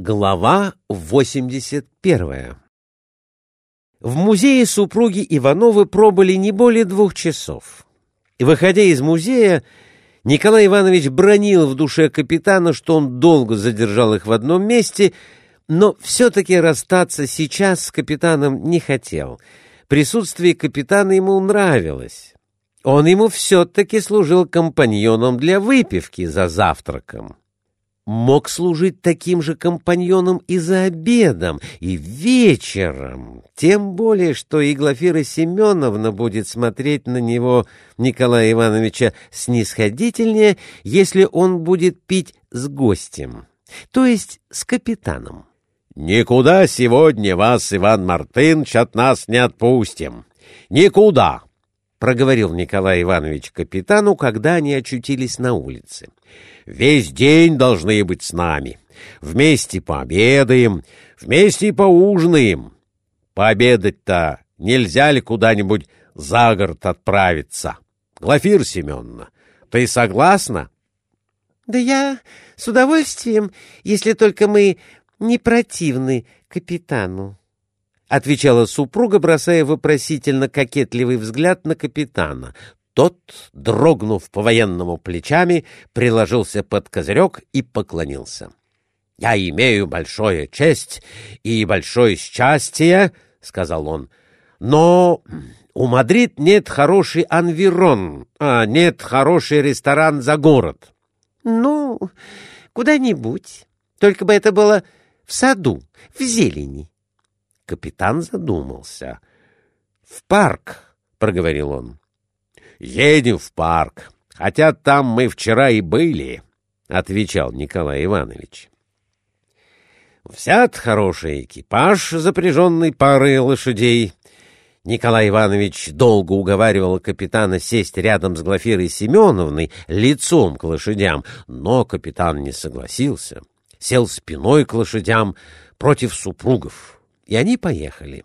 Глава 81 В музее супруги Ивановы пробыли не более двух часов. Выходя из музея, Николай Иванович бронил в душе капитана, что он долго задержал их в одном месте, но все-таки расстаться сейчас с капитаном не хотел. Присутствие капитана ему нравилось. Он ему все-таки служил компаньоном для выпивки за завтраком мог служить таким же компаньоном и за обедом, и вечером, тем более, что и Глафира Семеновна будет смотреть на него, Николая Ивановича, снисходительнее, если он будет пить с гостем, то есть с капитаном. «Никуда сегодня вас, Иван Мартынович, от нас не отпустим. Никуда!» — проговорил Николай Иванович капитану, когда они очутились на улице. «Весь день должны быть с нами. Вместе пообедаем, вместе поужинаем. Пообедать-то нельзя ли куда-нибудь за город отправиться? Глафир Семеновна, ты согласна?» «Да я с удовольствием, если только мы не противны капитану», — отвечала супруга, бросая вопросительно кокетливый взгляд на капитана. Тот, дрогнув по-военному плечами, приложился под козырек и поклонился. — Я имею большое честь и большое счастье, — сказал он, — но у Мадрид нет хороший анвирон, а нет хороший ресторан за город. — Ну, куда-нибудь. Только бы это было в саду, в зелени. Капитан задумался. — В парк, — проговорил он. — Едем в парк, хотя там мы вчера и были, — отвечал Николай Иванович. Взят хороший экипаж, запряженный парой лошадей. Николай Иванович долго уговаривал капитана сесть рядом с Глафирой Семеновной лицом к лошадям, но капитан не согласился. Сел спиной к лошадям против супругов и они поехали.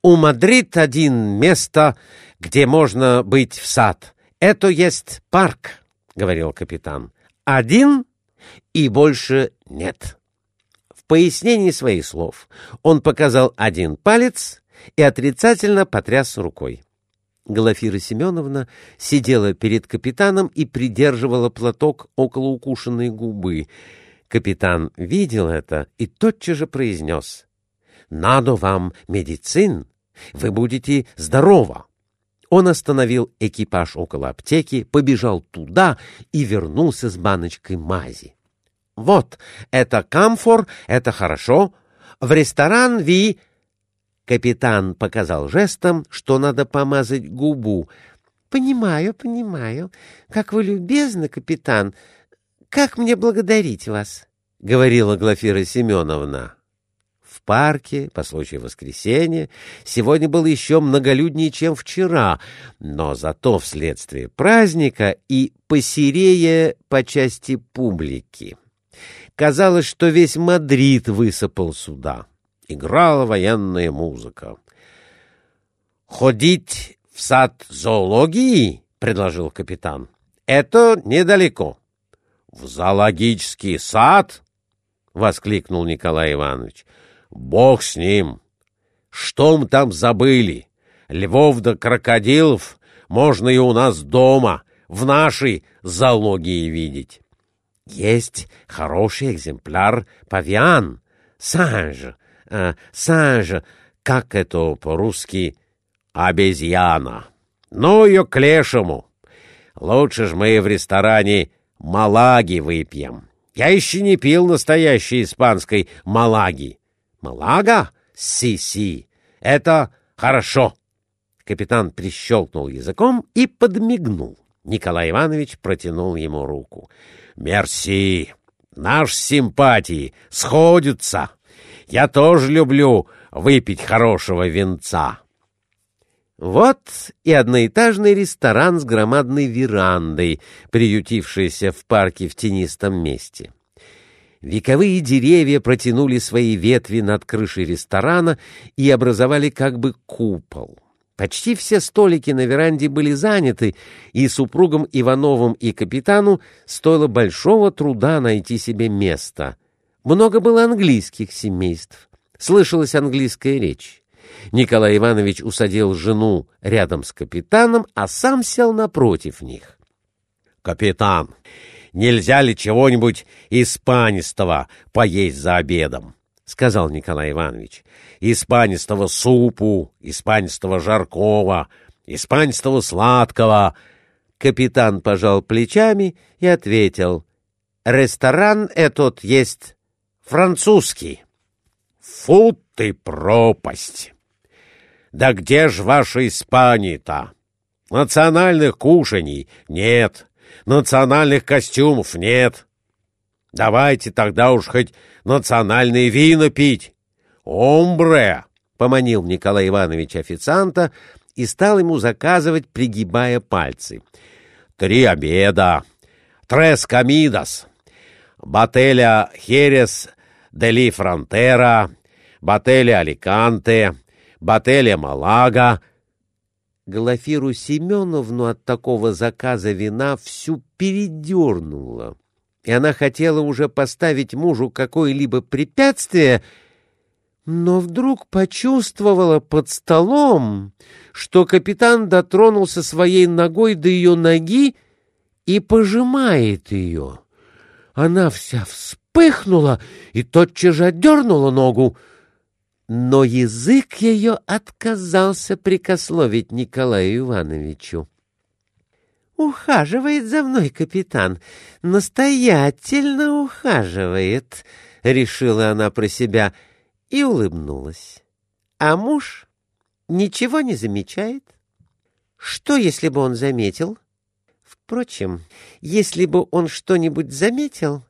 У Мадрид один место, где можно быть в сад. Это есть парк, — говорил капитан. Один и больше нет. В пояснении своих слов он показал один палец и отрицательно потряс рукой. Глафира Семеновна сидела перед капитаном и придерживала платок около укушенной губы. Капитан видел это и тотчас же произнес надо вам медицин, вы будете здорова. Он остановил экипаж около аптеки, побежал туда и вернулся с баночкой мази. «Вот, это камфор, это хорошо. В ресторан Ви...» Капитан показал жестом, что надо помазать губу. «Понимаю, понимаю. Как вы любезны, капитан. Как мне благодарить вас?» — говорила Глафира Семеновна в парке по случаю воскресенья сегодня было еще многолюднее, чем вчера, но зато вследствие праздника и посерее по части публики. Казалось, что весь Мадрид высыпал сюда. Играла военная музыка. «Ходить в сад зоологии?» — предложил капитан. «Это недалеко». «В зоологический сад?» — воскликнул Николай Иванович. Бог с ним. Что мы там забыли? Львов да крокодилов можно и у нас дома, в нашей зоологии видеть. Есть хороший экземпляр павиан, санж, э, санж, как это по-русски, обезьяна. Ну ее к лешему. Лучше ж мы в ресторане малаги выпьем. Я еще не пил настоящей испанской малаги. Малага? Си-си. Это хорошо. Капитан прищелкнул языком и подмигнул. Николай Иванович протянул ему руку. «Мерси! Наш симпатии сходятся. Я тоже люблю выпить хорошего венца». Вот и одноэтажный ресторан с громадной верандой, приютившийся в парке в тенистом месте. Вековые деревья протянули свои ветви над крышей ресторана и образовали как бы купол. Почти все столики на веранде были заняты, и супругам Ивановым и капитану стоило большого труда найти себе место. Много было английских семейств. Слышалась английская речь. Николай Иванович усадил жену рядом с капитаном, а сам сел напротив них. — Капитан, нельзя ли чего-нибудь испанистого поесть за обедом? — сказал Николай Иванович. — Испанистого супу, испанистого жаркого, испанистого сладкого. Капитан пожал плечами и ответил. — Ресторан этот есть французский. — Фу ты пропасть! Да где ж ваша Испания-то? Национальных кушаний нет, национальных костюмов нет. Давайте тогда уж хоть национальные вина пить. Омбре! — поманил Николай Иванович официанта и стал ему заказывать, пригибая пальцы. — Три обеда, трес комидас, бателя херес дели фронтера, бателя аликанте, Бателя Малага. Глафиру Семеновну от такого заказа вина всю передернула, и она хотела уже поставить мужу какое-либо препятствие, но вдруг почувствовала под столом, что капитан дотронулся своей ногой до ее ноги и пожимает ее. Она вся вспыхнула и тотчас же отдернула ногу но язык ее отказался прикословить Николаю Ивановичу. «Ухаживает за мной капитан, настоятельно ухаживает», — решила она про себя и улыбнулась. «А муж ничего не замечает? Что, если бы он заметил? Впрочем, если бы он что-нибудь заметил,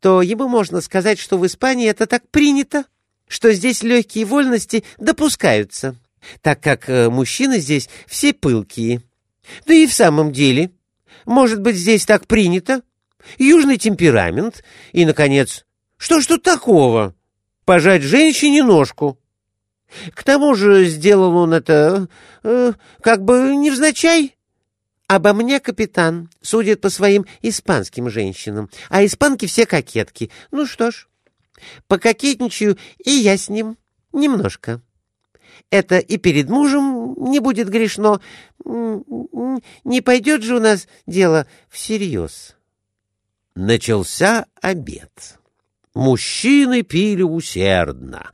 то ему можно сказать, что в Испании это так принято» что здесь легкие вольности допускаются, так как э, мужчины здесь все пылкие. Да и в самом деле, может быть, здесь так принято? Южный темперамент и, наконец, что ж тут такого? Пожать женщине ножку. К тому же сделал он это э, как бы невзначай. Обо мне капитан судит по своим испанским женщинам, а испанки все кокетки. Ну что ж, Пококетничаю и я с ним немножко. Это и перед мужем не будет грешно. Не пойдет же у нас дело всерьез. Начался обед. Мужчины пили усердно.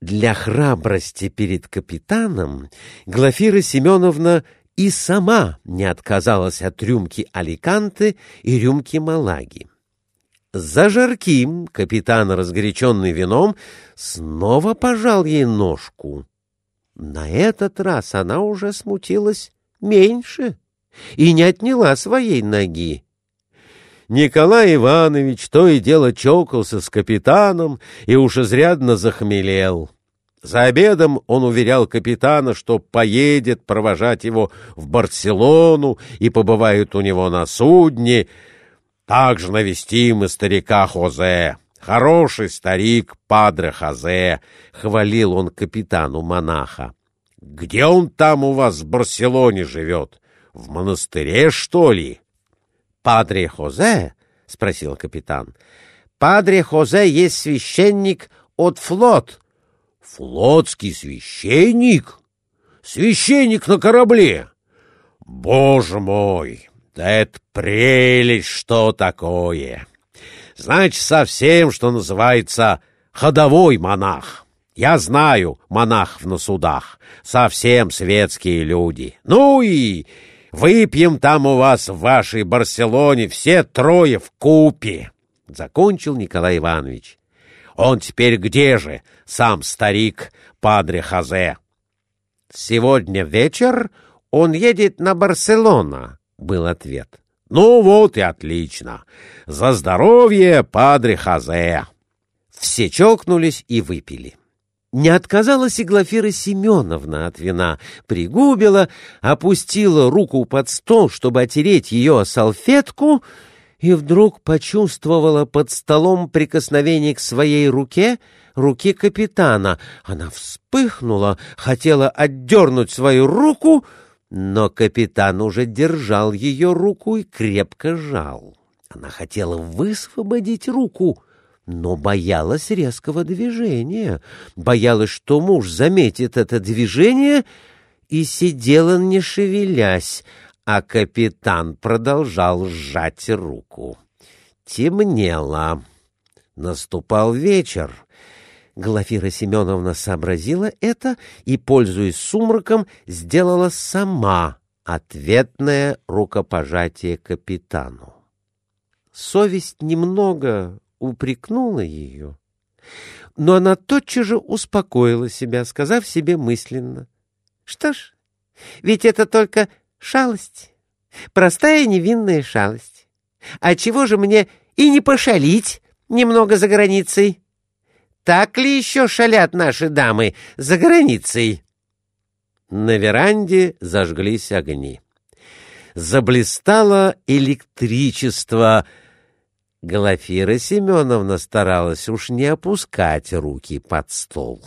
Для храбрости перед капитаном Глафира Семеновна и сама не отказалась от рюмки Аликанте и рюмки Малаги. За жарким капитан, разгоряченный вином, снова пожал ей ножку. На этот раз она уже смутилась меньше и не отняла своей ноги. Николай Иванович то и дело чокался с капитаном и уж изрядно захмелел. За обедом он уверял капитана, что поедет провожать его в Барселону и побывает у него на судне — также навестим и старика Хозе. Хороший старик Падре Хозе, — хвалил он капитану монаха. — Где он там у вас в Барселоне живет? В монастыре, что ли? — Падре Хозе? — спросил капитан. — Падре Хозе есть священник от флот. — Флотский священник? Священник на корабле? Боже мой! Да это прелесть, что такое! Значит, совсем, что называется, ходовой монах. Я знаю монахов на судах, совсем светские люди. Ну и выпьем там у вас в вашей Барселоне все трое в купе. Закончил Николай Иванович. Он теперь где же, сам старик Падре Хазе? Сегодня вечер он едет на Барселону, был ответ. «Ну вот и отлично! За здоровье, падре Хазе!» Все чокнулись и выпили. Не отказалась и Глафира Семеновна от вина, пригубила, опустила руку под стол, чтобы отереть ее салфетку, и вдруг почувствовала под столом прикосновение к своей руке, руке капитана. Она вспыхнула, хотела отдернуть свою руку — но капитан уже держал ее руку и крепко жал. Она хотела высвободить руку, но боялась резкого движения, боялась, что муж заметит это движение, и сидела, не шевелясь, а капитан продолжал сжать руку. Темнело. Наступал вечер. Глафира Семеновна сообразила это и, пользуясь сумраком, сделала сама ответное рукопожатие капитану. Совесть немного упрекнула ее, но она тотчас же успокоила себя, сказав себе мысленно. Что ж, ведь это только шалость, простая невинная шалость. А чего же мне и не пошалить немного за границей? Так ли еще шалят наши дамы за границей? На веранде зажглись огни. Заблистало электричество. Глафира Семеновна старалась уж не опускать руки под стол.